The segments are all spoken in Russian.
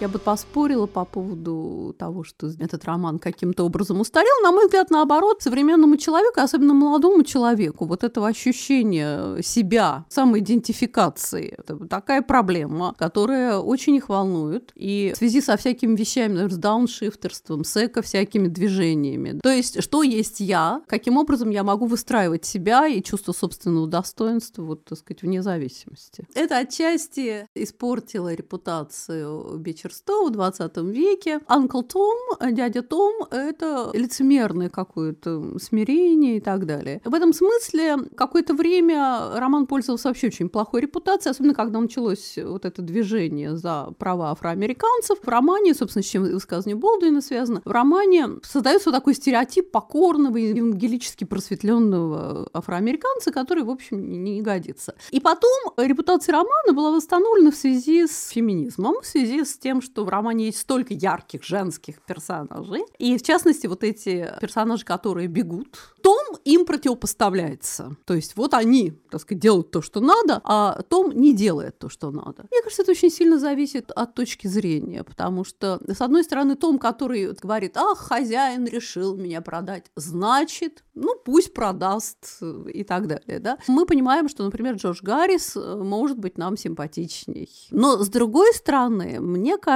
Я бы поспорила по поводу того, что этот роман каким-то образом устарел. На мой взгляд, наоборот, современному человеку, особенно молодому человеку, вот этого ощущения себя, самоидентификации, это такая проблема, которая очень их волнует. И в связи со всякими вещами, например, с дауншифтерством, с эко всякими движениями. То есть, что есть я, каким образом я могу выстраивать себя и чувство собственного достоинства, вот, так сказать, вне зависимости. Это отчасти испортило репутацию Бичерстоу в 20 веке. Анкл Том, дядя Том, это лицемерное какое-то смирение и так далее. В этом смысле какое-то время роман пользовался вообще очень плохой репутацией, особенно когда началось вот это движение за права афроамериканцев. В романе, собственно, с чем высказывание Болдуина связано, в романе создается вот такой стереотип покорного, евангелически просветленного афроамериканца, который, в общем, не годится. И потом репутация романа была восстановлена в связи с феминизмом, в связи с тем, что в романе есть столько ярких женских персонажей. И, в частности, вот эти персонажи, которые бегут, том им противопоставляется. То есть вот они, так сказать, делают то, что надо, а Том не делает то, что надо. Мне кажется, это очень сильно зависит от точки зрения, потому что, с одной стороны, Том, который говорит, ах, хозяин решил меня продать, значит, ну, пусть продаст и так далее, да. Мы понимаем, что, например, Джордж Гаррис э, может быть нам симпатичней. Но, с другой стороны, мне кажется,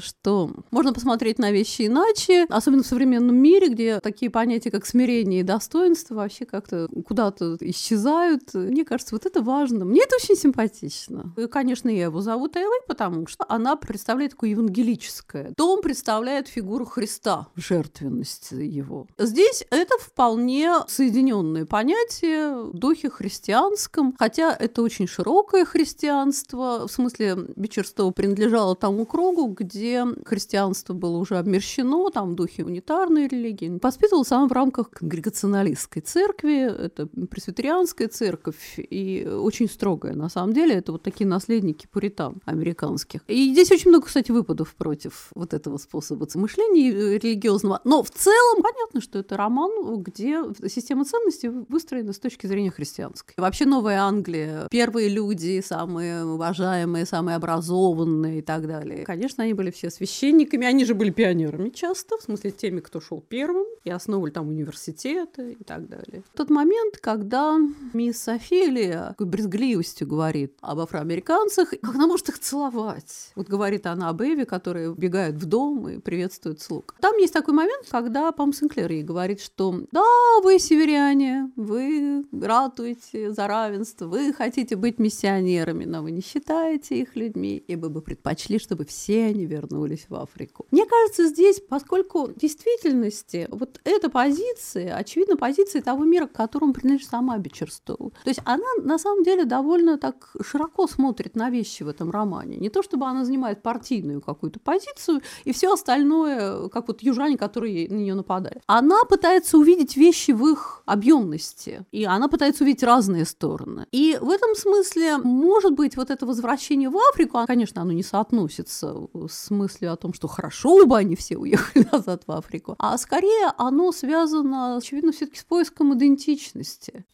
что можно посмотреть на вещи иначе, особенно в современном мире, где такие понятия, как смирение и достоинство вообще как-то куда-то исчезают. Мне кажется, вот это важно. Мне это очень симпатично. И, конечно, я его зову Эвой, потому что она представляет такое евангелическое. Том представляет фигуру Христа, жертвенность его. Здесь это вполне соединенное понятие в духе христианском, хотя это очень широкое христианство, в смысле Бичерстоу принадлежало тому кругу, где христианство было уже обмерщено, там в духе унитарной религии. Воспитывалось оно в рамках конгрегационалистской церкви, это пресвитерианская церковь, и очень строгая, на самом деле, это вот такие наследники пуритан американских. И здесь очень много, кстати, выпадов против вот этого способа мышления религиозного. Но в целом понятно, что это роман, где система ценностей выстроена с точки зрения христианской. Вообще Новая Англия, первые люди, самые уважаемые, самые образованные и так далее. Конечно, они были все священниками, они же были пионерами часто, в смысле теми, кто шел первым и основывали там университеты и так далее. Тот момент, когда мисс Офелия брезгливостью говорит об афроамериканцах, как она может их целовать. Вот говорит она об Эве, которые бегают в дом и приветствуют слуг. Там есть такой момент, когда Пам Синклер ей говорит, что да, вы северяне, вы ратуете за равенство, вы хотите быть миссионерами, но вы не считаете их людьми, и вы бы предпочли, чтобы все они вернулись в Африку. Мне кажется, здесь, поскольку в действительности вот эта позиция, очевидно, позиция того мира, к которому принадлежит сама Бичерстоу. То есть она на самом деле довольно так широко смотрит на вещи в этом романе. Не то чтобы она занимает партийную какую-то позицию и все остальное, как вот южане, которые на нее нападают. Она пытается увидеть вещи в их объемности, и она пытается увидеть разные стороны. И в этом смысле, может быть, вот это возвращение в Африку, конечно, оно не соотносится с мыслью о том, что хорошо бы они все уехали назад в Африку, а скорее оно связано, очевидно, все-таки с поиском идентичности.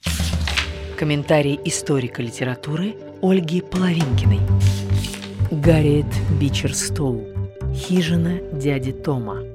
Комментарий историка литературы Ольги Половинкиной. Гарриет Бичерстоу. Хижина дяди Тома.